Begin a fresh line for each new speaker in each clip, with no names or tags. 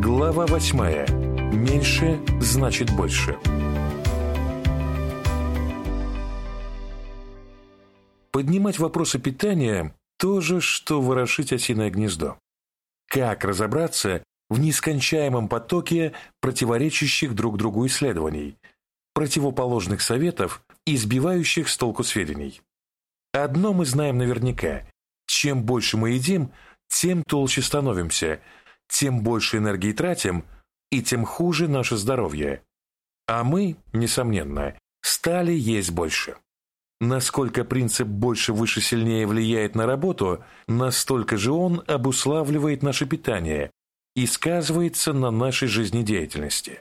Глава восьмая. Меньше значит больше. Поднимать вопросы питания – то же, что ворошить осиное гнездо. Как разобраться в нескончаемом потоке противоречащих друг другу исследований, противоположных советов и сбивающих с толку сведений? Одно мы знаем наверняка – чем больше мы едим, тем толще становимся, тем больше энергии тратим, и тем хуже наше здоровье. А мы, несомненно, стали есть больше. Насколько принцип «больше, выше, сильнее» влияет на работу, настолько же он обуславливает наше питание и сказывается на нашей жизнедеятельности.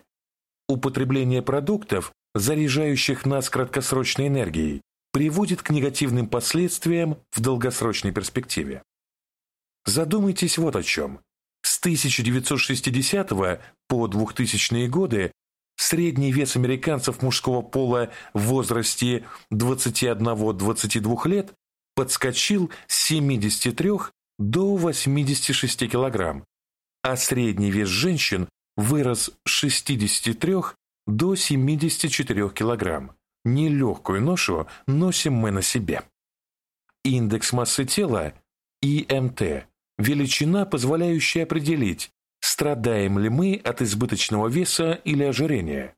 Употребление продуктов, заряжающих нас краткосрочной энергией, приводит к негативным последствиям в долгосрочной перспективе. Задумайтесь вот о чем. С 1960 по 2000-е годы средний вес американцев мужского пола в возрасте 21-22 лет подскочил с 73 до 86 килограмм, а средний вес женщин вырос с 63 до 74 килограмм. Нелегкую ношу носим мы на себе. Индекс массы тела, ИМТ, величина, позволяющая определить, страдаем ли мы от избыточного веса или ожирения.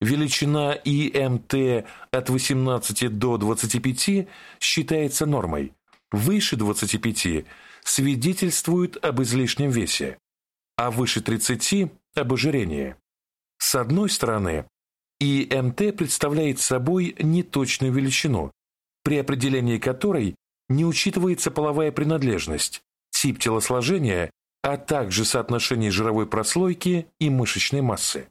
Величина ИМТ от 18 до 25 считается нормой, выше 25 свидетельствует об излишнем весе, а выше 30 – об ожирении. С одной стороны, ИМТ представляет собой неточную величину, при определении которой не учитывается половая принадлежность, тип телосложения, а также соотношение жировой прослойки и мышечной массы.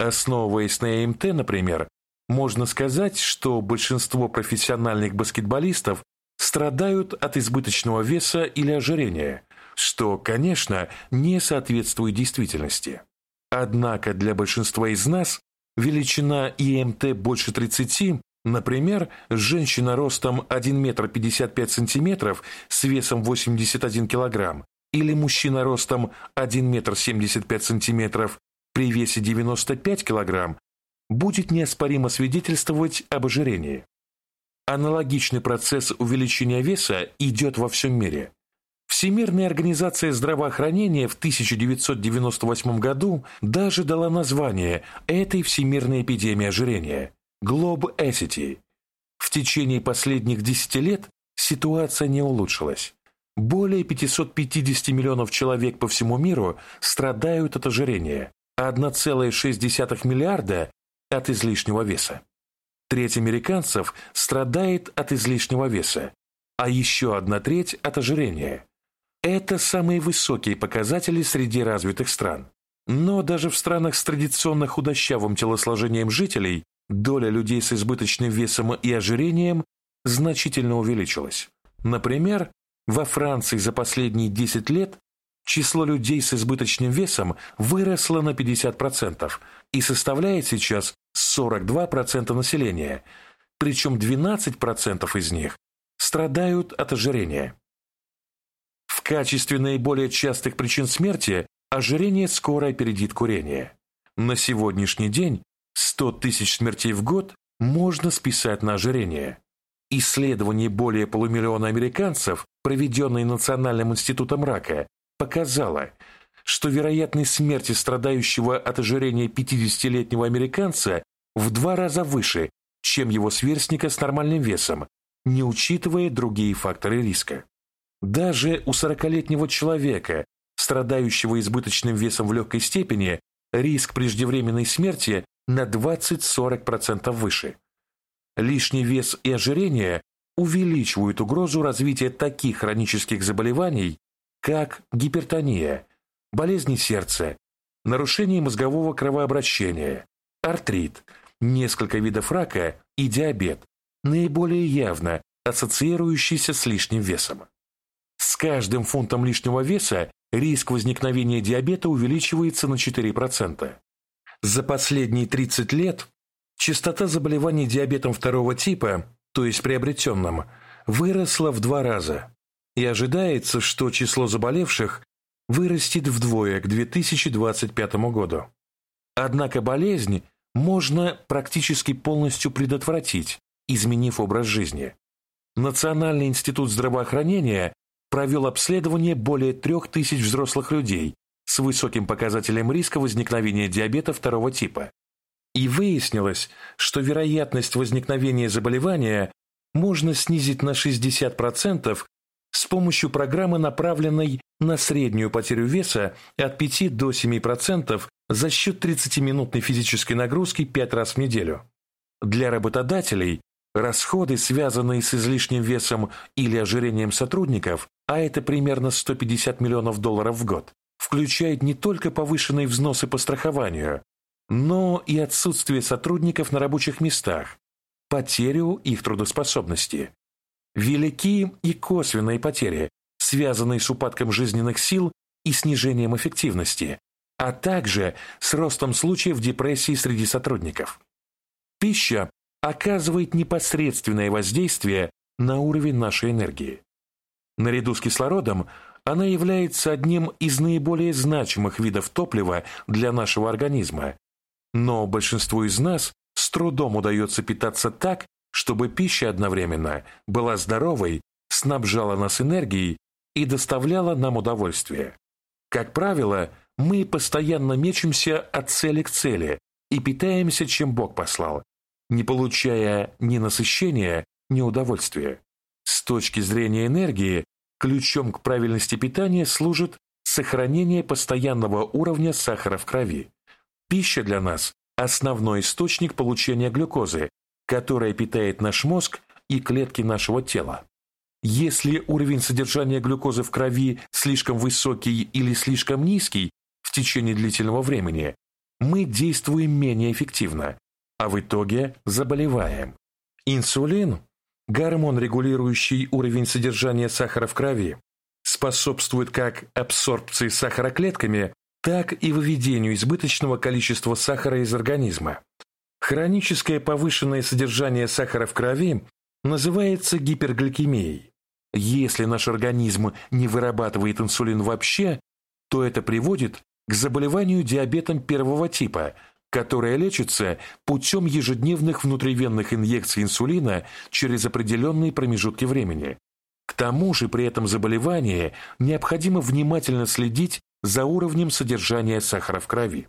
Основываясь на ИМТ, например, можно сказать, что большинство профессиональных баскетболистов страдают от избыточного веса или ожирения, что, конечно, не соответствует действительности. Однако для большинства из нас величина ИМТ больше 30, например, женщина ростом 1 метр 55 сантиметров с весом 81 килограмм или мужчина ростом 1 метр 75 сантиметров при весе 95 килограмм будет неоспоримо свидетельствовать об ожирении. Аналогичный процесс увеличения веса идет во всем мире. Всемирная организация здравоохранения в 1998 году даже дала название этой всемирной эпидемии ожирения – Globacity. В течение последних 10 лет ситуация не улучшилась. Более 550 миллионов человек по всему миру страдают от ожирения, а 1,6 миллиарда – от излишнего веса. Треть американцев страдает от излишнего веса, а еще одна треть – от ожирения – это самые высокие показатели среди развитых стран. Но даже в странах с традиционно худощавым телосложением жителей доля людей с избыточным весом и ожирением значительно увеличилась. Например, во Франции за последние 10 лет число людей с избыточным весом выросло на 50% и составляет сейчас 42% населения, причем 12% из них страдают от ожирения. В качестве наиболее частых причин смерти ожирение скоро опередит курение. На сегодняшний день 100 тысяч смертей в год можно списать на ожирение. Исследование более полумиллиона американцев, проведенное Национальным институтом рака, показало, что вероятность смерти страдающего от ожирения 50-летнего американца в два раза выше, чем его сверстника с нормальным весом, не учитывая другие факторы риска. Даже у 40-летнего человека, страдающего избыточным весом в легкой степени, риск преждевременной смерти на 20-40% выше. Лишний вес и ожирение увеличивают угрозу развития таких хронических заболеваний, как гипертония, болезни сердца, нарушение мозгового кровообращения, артрит, несколько видов рака и диабет, наиболее явно ассоциирующийся с лишним весом. С каждым фунтом лишнего веса риск возникновения диабета увеличивается на 4%. За последние 30 лет частота заболеваний диабетом второго типа, то есть приобретенным, выросла в два раза. И ожидается, что число заболевших вырастет вдвое к 2025 году. Однако болезнь можно практически полностью предотвратить, изменив образ жизни. Национальный институт здравоохранения провел обследование более трех тысяч взрослых людей с высоким показателем риска возникновения диабета второго типа. И выяснилось, что вероятность возникновения заболевания можно снизить на 60% с помощью программы, направленной на среднюю потерю веса от 5 до 7% за счет 30-минутной физической нагрузки 5 раз в неделю. Для работодателей расходы, связанные с излишним весом или ожирением сотрудников, а это примерно 150 миллионов долларов в год, включают не только повышенные взносы по страхованию, но и отсутствие сотрудников на рабочих местах, потерю их трудоспособности. Велики и косвенные потери, связанные с упадком жизненных сил и снижением эффективности, а также с ростом случаев депрессии среди сотрудников. Пища оказывает непосредственное воздействие на уровень нашей энергии. Наряду с кислородом она является одним из наиболее значимых видов топлива для нашего организма. Но большинству из нас с трудом удается питаться так, чтобы пища одновременно была здоровой, снабжала нас энергией и доставляла нам удовольствие. Как правило, мы постоянно мечемся от цели к цели и питаемся, чем Бог послал, не получая ни насыщения, ни удовольствия. С точки зрения энергии, ключом к правильности питания служит сохранение постоянного уровня сахара в крови. Пища для нас – основной источник получения глюкозы, которая питает наш мозг и клетки нашего тела. Если уровень содержания глюкозы в крови слишком высокий или слишком низкий в течение длительного времени, мы действуем менее эффективно, а в итоге заболеваем. Инсулин, гормон, регулирующий уровень содержания сахара в крови, способствует как абсорбции сахара клетками, так и выведению избыточного количества сахара из организма. Хроническое повышенное содержание сахара в крови называется гипергликемией. Если наш организм не вырабатывает инсулин вообще, то это приводит к заболеванию диабетом первого типа, которое лечится путем ежедневных внутривенных инъекций инсулина через определенные промежутки времени. К тому же при этом заболевании необходимо внимательно следить за уровнем содержания сахара в крови.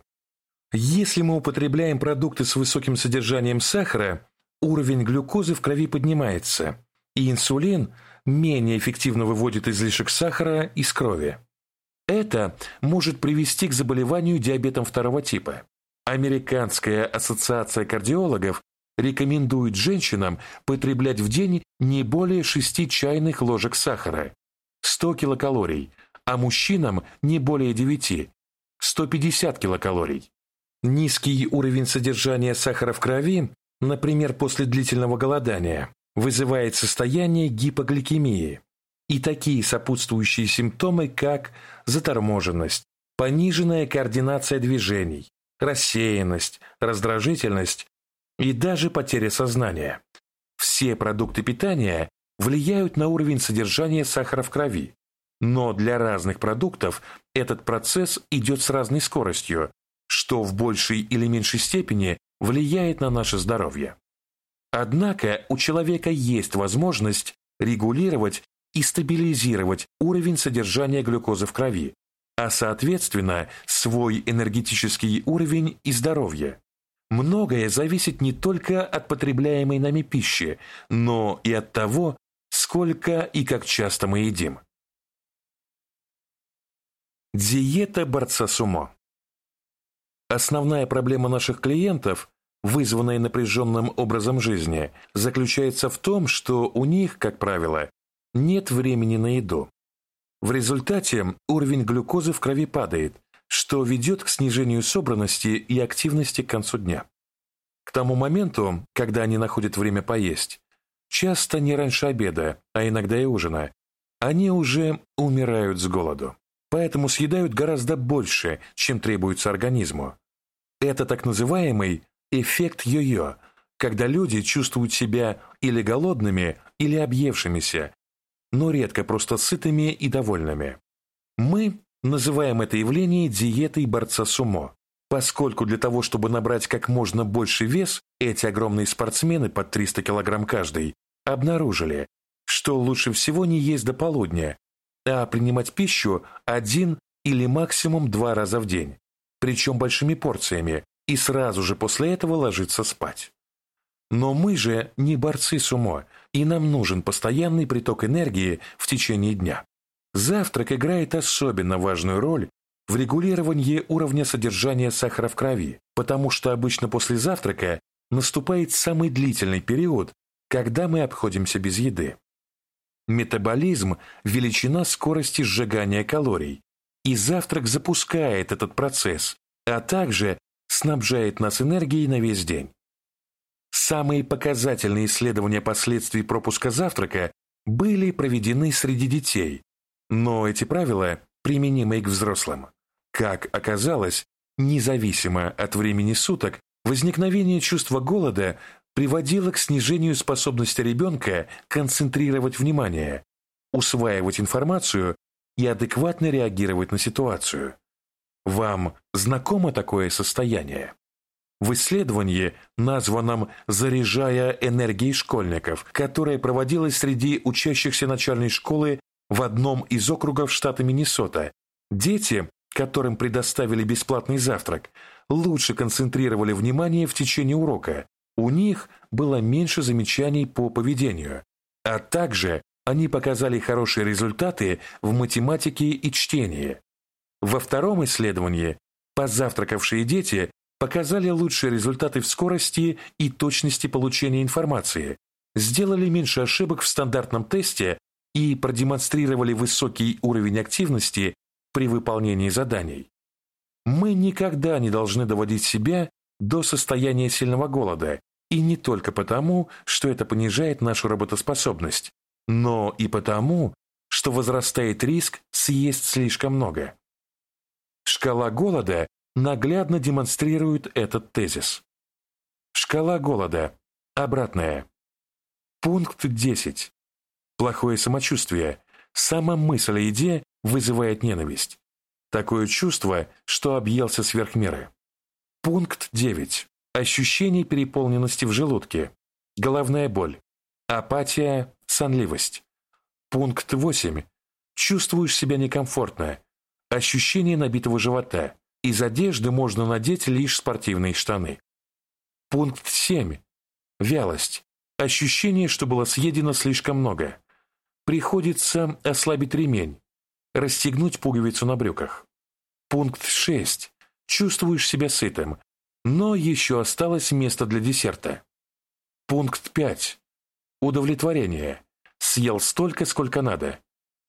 Если мы употребляем продукты с высоким содержанием сахара, уровень глюкозы в крови поднимается, и инсулин менее эффективно выводит излишек сахара из крови. Это может привести к заболеванию диабетом второго типа. Американская ассоциация кардиологов рекомендует женщинам потреблять в день не более 6 чайных ложек сахара, 100 килокалорий, а мужчинам не более 9, 150 килокалорий. Низкий уровень содержания сахара в крови, например, после длительного голодания, вызывает состояние гипогликемии и такие сопутствующие симптомы, как заторможенность, пониженная координация движений, рассеянность, раздражительность и даже потеря сознания. Все продукты питания влияют на уровень содержания сахара в крови, но для разных продуктов этот процесс идет с разной скоростью, что в большей или меньшей степени влияет на наше здоровье. Однако у человека есть возможность регулировать и стабилизировать уровень содержания глюкозы в крови, а соответственно свой энергетический уровень и здоровье. Многое зависит не только от потребляемой нами пищи, но и от того, сколько и как часто мы едим. Диета борца с умом Основная проблема наших клиентов, вызванная напряженным образом жизни, заключается в том, что у них, как правило, нет времени на еду. В результате уровень глюкозы в крови падает, что ведет к снижению собранности и активности к концу дня. К тому моменту, когда они находят время поесть, часто не раньше обеда, а иногда и ужина, они уже умирают с голоду. Поэтому съедают гораздо больше, чем требуется организму. Это так называемый эффект йо-йо, когда люди чувствуют себя или голодными, или объевшимися, но редко просто сытыми и довольными. Мы называем это явление диетой борца сумо, поскольку для того, чтобы набрать как можно больше вес, эти огромные спортсмены под 300 килограмм каждый обнаружили, что лучше всего не есть до полудня, а принимать пищу один или максимум два раза в день, причем большими порциями, и сразу же после этого ложиться спать. Но мы же не борцы с умо, и нам нужен постоянный приток энергии в течение дня. Завтрак играет особенно важную роль в регулировании уровня содержания сахара в крови, потому что обычно после завтрака наступает самый длительный период, когда мы обходимся без еды. Метаболизм – величина скорости сжигания калорий, и завтрак запускает этот процесс, а также снабжает нас энергией на весь день. Самые показательные исследования последствий пропуска завтрака были проведены среди детей, но эти правила применимы и к взрослым. Как оказалось, независимо от времени суток, возникновение чувства голода приводило к снижению способности ребенка концентрировать внимание, усваивать информацию и адекватно реагировать на ситуацию. Вам знакомо такое состояние? В исследовании, названном «Заряжая энергией школьников», которое проводилось среди учащихся начальной школы в одном из округов штата Миннесота, дети, которым предоставили бесплатный завтрак, лучше концентрировали внимание в течение урока, у них было меньше замечаний по поведению, а также они показали хорошие результаты в математике и чтении. Во втором исследовании позавтракавшие дети показали лучшие результаты в скорости и точности получения информации, сделали меньше ошибок в стандартном тесте и продемонстрировали высокий уровень активности при выполнении заданий. Мы никогда не должны доводить себя до состояния сильного голода, и не только потому, что это понижает нашу работоспособность, но и потому, что возрастает риск съесть слишком много. Шкала голода наглядно демонстрирует этот тезис. Шкала голода. Обратная. Пункт 10. Плохое самочувствие. Сама мысль о еде вызывает ненависть. Такое чувство, что объелся сверх меры. Пункт 9. Ощущение переполненности в желудке. Головная боль. Апатия, сонливость. Пункт 8. Чувствуешь себя некомфортно. Ощущение набитого живота. Из одежды можно надеть лишь спортивные штаны. Пункт 7. Вялость. Ощущение, что было съедено слишком много. Приходится ослабить ремень, расстегнуть пуговицу на брюках. Пункт 6. Чувствуешь себя сытым, но еще осталось место для десерта. Пункт 5. Удовлетворение. Съел столько, сколько надо.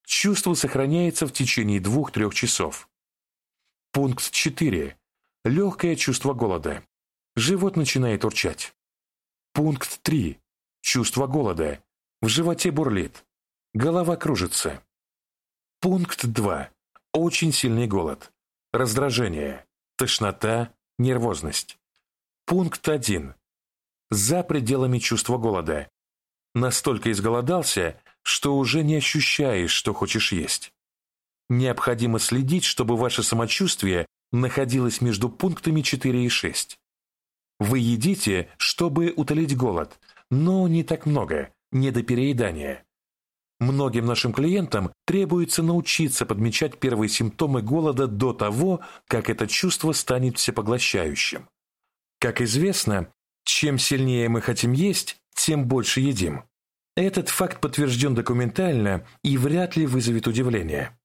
Чувство сохраняется в течение двух-трех часов. Пункт 4. Легкое чувство голода. Живот начинает урчать. Пункт 3. Чувство голода. В животе бурлит. Голова кружится. Пункт 2. Очень сильный голод. Раздражение. Тошнота, нервозность. Пункт 1. За пределами чувства голода. Настолько изголодался, что уже не ощущаешь, что хочешь есть. Необходимо следить, чтобы ваше самочувствие находилось между пунктами 4 и 6. Вы едите, чтобы утолить голод, но не так много, не до переедания. Многим нашим клиентам требуется научиться подмечать первые симптомы голода до того, как это чувство станет всепоглощающим. Как известно, чем сильнее мы хотим есть, тем больше едим. Этот факт подтвержден документально и вряд ли вызовет удивление.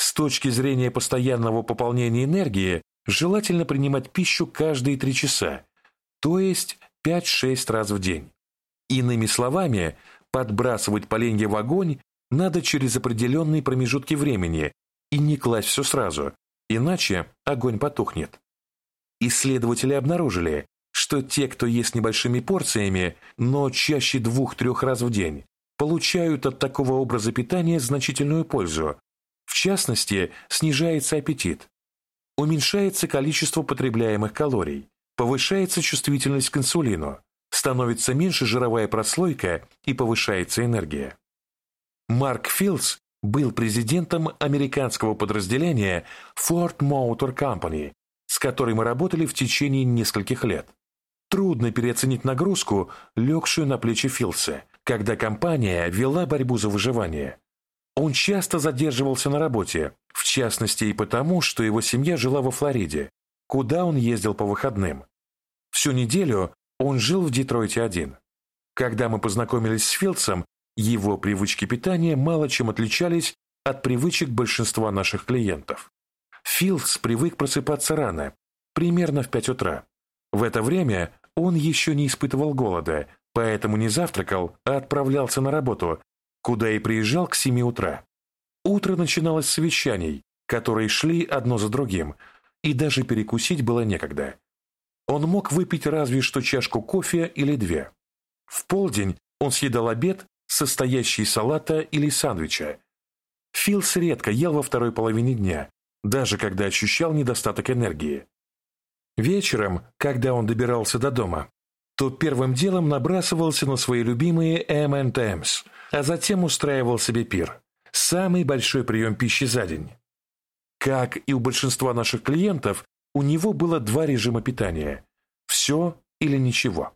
С точки зрения постоянного пополнения энергии, желательно принимать пищу каждые 3 часа, то есть 5-6 раз в день. Иными словами, Подбрасывать поленья в огонь надо через определенные промежутки времени и не класть все сразу, иначе огонь потухнет. Исследователи обнаружили, что те, кто ест небольшими порциями, но чаще двух-трех раз в день, получают от такого образа питания значительную пользу. Частности, снижается аппетит, уменьшается количество потребляемых калорий, повышается чувствительность к инсулину, становится меньше жировая прослойка и повышается энергия. Марк Филдс был президентом американского подразделения Ford Motor Company, с которой мы работали в течение нескольких лет. Трудно переоценить нагрузку, легшую на плечи Филса, когда компания вела борьбу за выживание. Он часто задерживался на работе, в частности и потому, что его семья жила во Флориде, куда он ездил по выходным. Всю неделю он жил в Детройте один. Когда мы познакомились с Филдсом, его привычки питания мало чем отличались от привычек большинства наших клиентов. Филдс привык просыпаться рано, примерно в 5 утра. В это время он еще не испытывал голода, поэтому не завтракал, а отправлялся на работу, куда и приезжал к 7 утра. Утро начиналось с совещаний, которые шли одно за другим, и даже перекусить было некогда. Он мог выпить разве что чашку кофе или две. В полдень он съедал обед, состоящий из салата или сандвича. Филс редко ел во второй половине дня, даже когда ощущал недостаток энергии. Вечером, когда он добирался до дома, то первым делом набрасывался на свои любимые M&M's, а затем устраивал себе пир. Самый большой прием пищи за день. Как и у большинства наших клиентов, у него было два режима питания – все или ничего.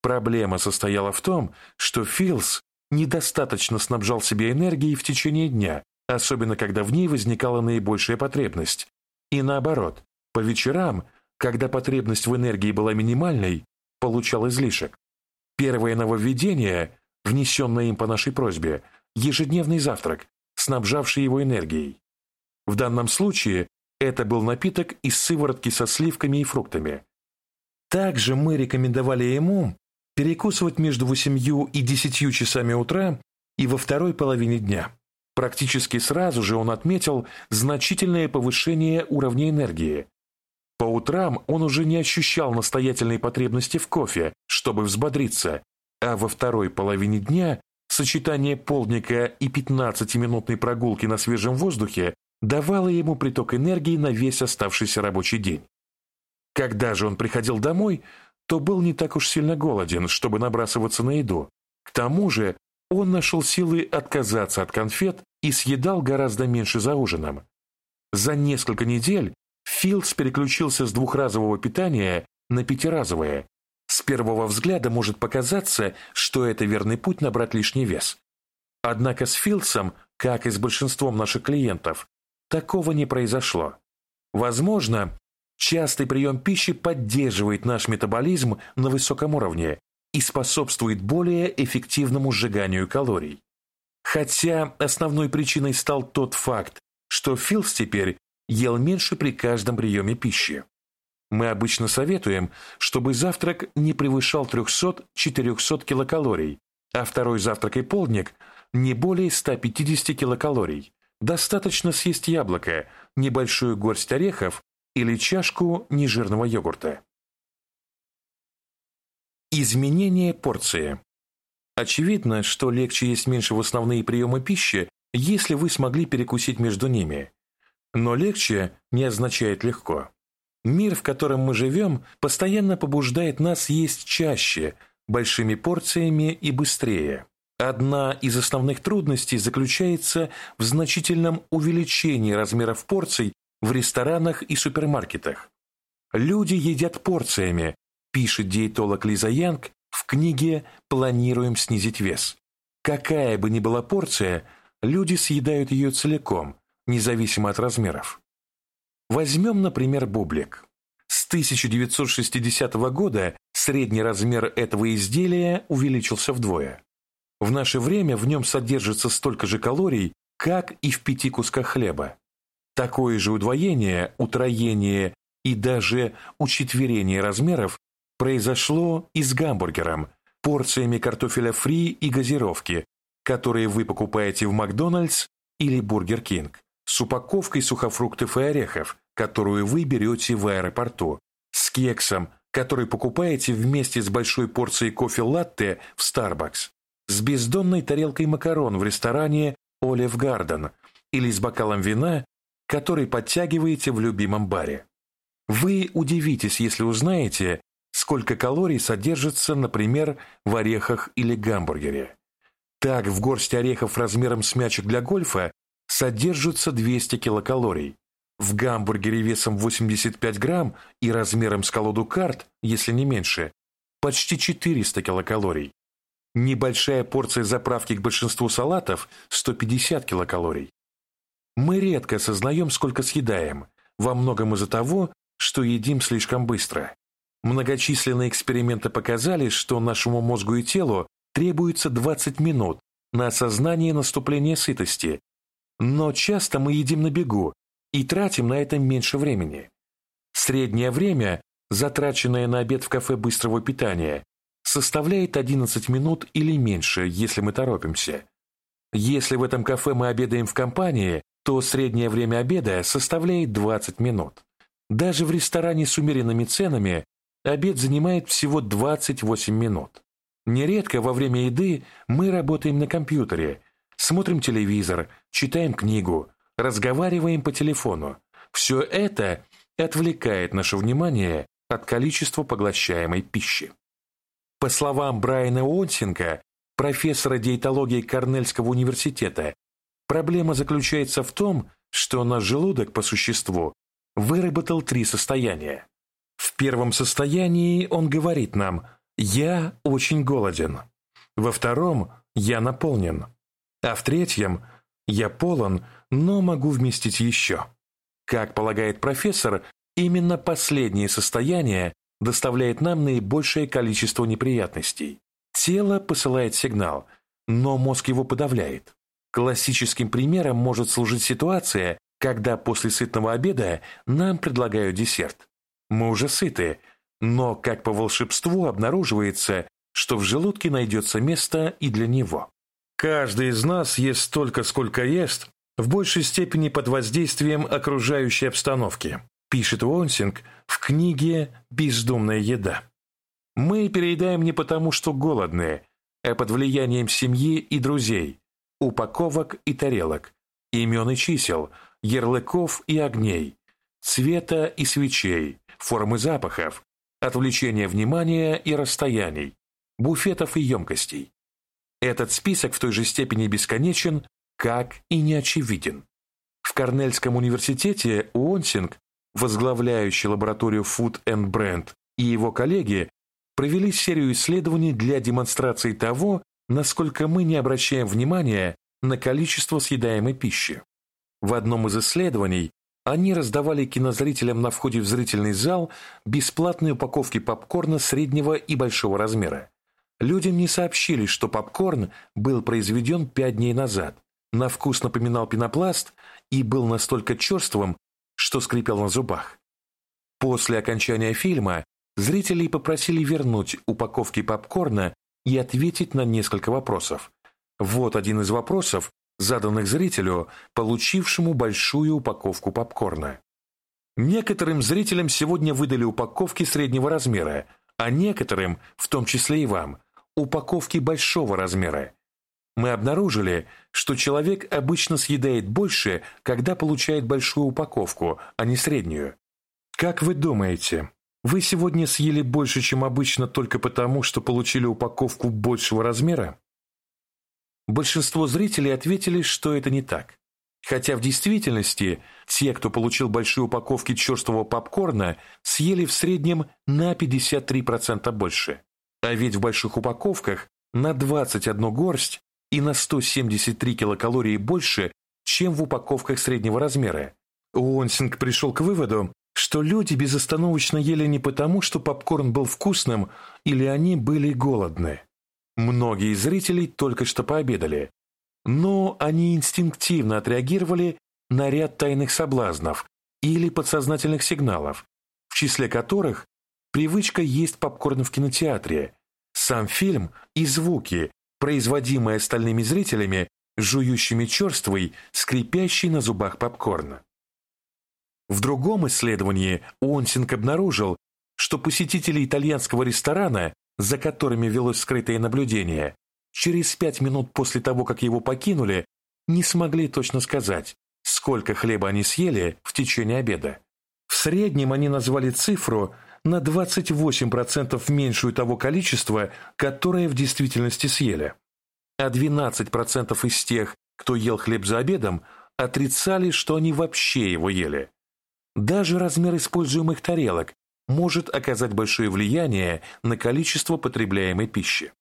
Проблема состояла в том, что Филс недостаточно снабжал себя энергией в течение дня, особенно когда в ней возникала наибольшая потребность. И наоборот, по вечерам, когда потребность в энергии была минимальной, получал излишек. Первое нововведение, внесенное им по нашей просьбе, ежедневный завтрак, снабжавший его энергией. В данном случае это был напиток из сыворотки со сливками и фруктами. Также мы рекомендовали ему перекусывать между 8 и 10 часами утра и во второй половине дня. Практически сразу же он отметил значительное повышение уровня энергии. Утрам он уже не ощущал настоятельной потребности в кофе, чтобы взбодриться, а во второй половине дня сочетание полдника и 15-минутной прогулки на свежем воздухе давало ему приток энергии на весь оставшийся рабочий день. Когда же он приходил домой, то был не так уж сильно голоден, чтобы набрасываться на еду. К тому же он нашел силы отказаться от конфет и съедал гораздо меньше за ужином. За несколько недель Филдс переключился с двухразового питания на пятиразовое. С первого взгляда может показаться, что это верный путь набрать лишний вес. Однако с Филдсом, как и с большинством наших клиентов, такого не произошло. Возможно, Частый прием пищи поддерживает наш метаболизм на высоком уровне и способствует более эффективному сжиганию калорий. Хотя основной причиной стал тот факт, что Филс теперь ел меньше при каждом приеме пищи. Мы обычно советуем, чтобы завтрак не превышал 300-400 килокалорий, а второй завтрак и полдник не более 150 килокалорий. Достаточно съесть яблоко, небольшую горсть орехов или чашку нежирного йогурта. Изменение порции. Очевидно, что легче есть меньше в основные приемы пищи, если вы смогли перекусить между ними. Но легче не означает легко. Мир, в котором мы живем, постоянно побуждает нас есть чаще, большими порциями и быстрее. Одна из основных трудностей заключается в значительном увеличении размеров порций в ресторанах и супермаркетах. Люди едят порциями, пишет диетолог Лиза Янг в книге «Планируем снизить вес». Какая бы ни была порция, люди съедают ее целиком, независимо от размеров. Возьмем, например, бублик. С 1960 года средний размер этого изделия увеличился вдвое. В наше время в нем содержится столько же калорий, как и в пяти кусках хлеба. Такое же удвоение, утроение и даже учетверение размеров произошло и с гамбургером, порциями картофеля фри и газировки, которые вы покупаете в McDonald's или Burger King, с упаковкой сухофруктов и орехов, которую вы берете в аэропорту, с кексом, который покупаете вместе с большой порцией кофе-латте в Starbucks, с бездонной тарелкой макарон в ресторане Олив Гарден или с бокалом вина который подтягиваете в любимом баре. Вы удивитесь, если узнаете, сколько калорий содержится, например, в орехах или гамбургере. Так, в горсть орехов размером с мячик для гольфа содержится 200 килокалорий. В гамбургере весом 85 грамм и размером с колоду карт, если не меньше, почти 400 килокалорий. Небольшая порция заправки к большинству салатов – 150 килокалорий. Мы редко осознаем, сколько съедаем, во многом из-за того, что едим слишком быстро. Многочисленные эксперименты показали, что нашему мозгу и телу требуется 20 минут на осознание наступления сытости, но часто мы едим на бегу и тратим на это меньше времени. Среднее время, затраченное на обед в кафе быстрого питания, составляет 11 минут или меньше, если мы торопимся. Если в этом кафе мы обедаем в компании, то среднее время обеда составляет 20 минут. Даже в ресторане с умеренными ценами обед занимает всего 28 минут. Нередко во время еды мы работаем на компьютере, смотрим телевизор, читаем книгу, разговариваем по телефону. Все это отвлекает наше внимание от количества поглощаемой пищи. По словам Брайана Уонсинга, профессора диетологии Корнельского университета, проблема заключается в том, что наш желудок, по существу, выработал три состояния. В первом состоянии он говорит нам «я очень голоден», во втором «я наполнен», а в третьем «я полон, но могу вместить еще». Как полагает профессор, именно последнее состояние доставляет нам наибольшее количество неприятностей. Тело посылает сигнал, но мозг его подавляет. Классическим примером может служить ситуация, когда после сытного обеда нам предлагают десерт. Мы уже сыты, но, как по волшебству, обнаруживается, что в желудке найдется место и для него. Каждый из нас ест столько, сколько ест, в большей степени под воздействием окружающей обстановки пишет Уонсинг в книге «Бездумная еда». Мы переедаем не потому, что голодные, а под влиянием семьи и друзей, упаковок и тарелок, имен и чисел, ярлыков и огней, цвета и свечей, формы запахов, отвлечения внимания и расстояний, буфетов и емкостей. Этот список в той же степени бесконечен, как и неочевиден. В Корнельском университете Уонсинг возглавляющий лабораторию Food and Brand, и его коллеги провели серию исследований для демонстрации того, насколько мы не обращаем внимания на количество съедаемой пищи. В одном из исследований они раздавали кинозрителям на входе в зрительный зал бесплатные упаковки попкорна среднего и большого размера. Людям не сообщили, что попкорн был произведен пять дней назад, на вкус напоминал пенопласт и был настолько черствым, что скрипел на зубах. После окончания фильма зрителей попросили вернуть упаковки попкорна и ответить на несколько вопросов. Вот один из вопросов, заданных зрителю, получившему большую упаковку попкорна. Некоторым зрителям сегодня выдали упаковки среднего размера, а некоторым, в том числе и вам, упаковки большого размера. Мы обнаружили, что человек обычно съедает больше, когда получает большую упаковку, а не среднюю. Как вы думаете, вы сегодня съели больше, чем обычно только потому, что получили упаковку большего размера? Большинство зрителей ответили, что это не так. Хотя в действительности те, кто получил большие упаковки черствого попкорна, съели в среднем на 53% больше. А ведь в больших упаковках на 21 горсть и на 173 килокалории больше, чем в упаковках среднего размера. Уонсинг пришел к выводу, что люди безостановочно ели не потому, что попкорн был вкусным или они были голодны. Многие зрителей только что пообедали, но они инстинктивно отреагировали на ряд тайных соблазнов или подсознательных сигналов, в числе которых привычка есть попкорн в кинотеатре, сам фильм и звуки, производимое остальными зрителями, жующими черствый, скрипящий на зубах попкорна. В другом исследовании Уонсинг обнаружил, что посетители итальянского ресторана, за которыми велось скрытое наблюдение, через пять минут после того, как его покинули, не смогли точно сказать, сколько хлеба они съели в течение обеда. В среднем они назвали цифру на 28% меньшую того количества, которое в действительности съели. А 12% из тех, кто ел хлеб за обедом, отрицали, что они вообще его ели. Даже размер используемых тарелок может оказать большое влияние на количество потребляемой пищи.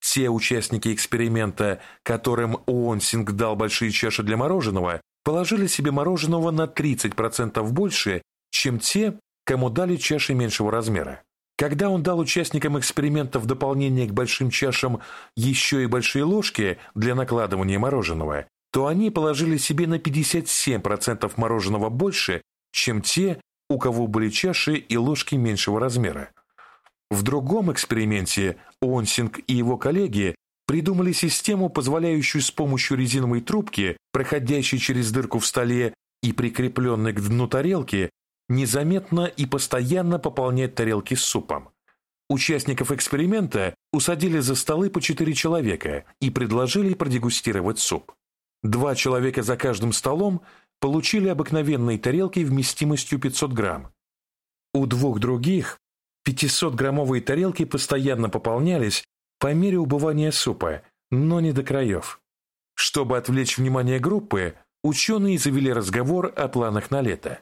Те участники эксперимента, которым Уонсинг дал большие чаши для мороженого, положили себе мороженого на 30% больше, чем те, кому дали чаши меньшего размера. Когда он дал участникам эксперимента в дополнение к большим чашам еще и большие ложки для накладывания мороженого, то они положили себе на 57% мороженого больше, чем те, у кого были чаши и ложки меньшего размера. В другом эксперименте Онсинг и его коллеги придумали систему, позволяющую с помощью резиновой трубки, проходящей через дырку в столе и прикрепленной к дну тарелки, незаметно и постоянно пополнять тарелки с супом. Участников эксперимента усадили за столы по четыре человека и предложили продегустировать суп. Два человека за каждым столом получили обыкновенные тарелки вместимостью 500 грамм. У двух других 500-граммовые тарелки постоянно пополнялись по мере убывания супа, но не до краев. Чтобы отвлечь внимание группы, ученые завели разговор о планах на лето.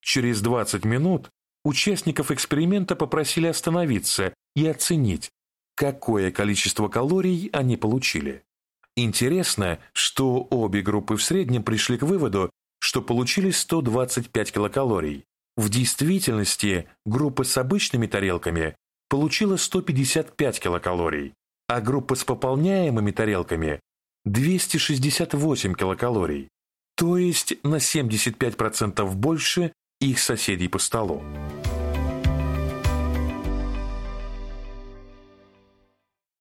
Через 20 минут участников эксперимента попросили остановиться и оценить, какое количество калорий они получили. Интересно, что обе группы в среднем пришли к выводу, что получили 125 килокалорий. В действительности группа с обычными тарелками получила 155 килокалорий, а группа с пополняемыми тарелками – 268 килокалорий, то есть на 75% больше их соседей по столу.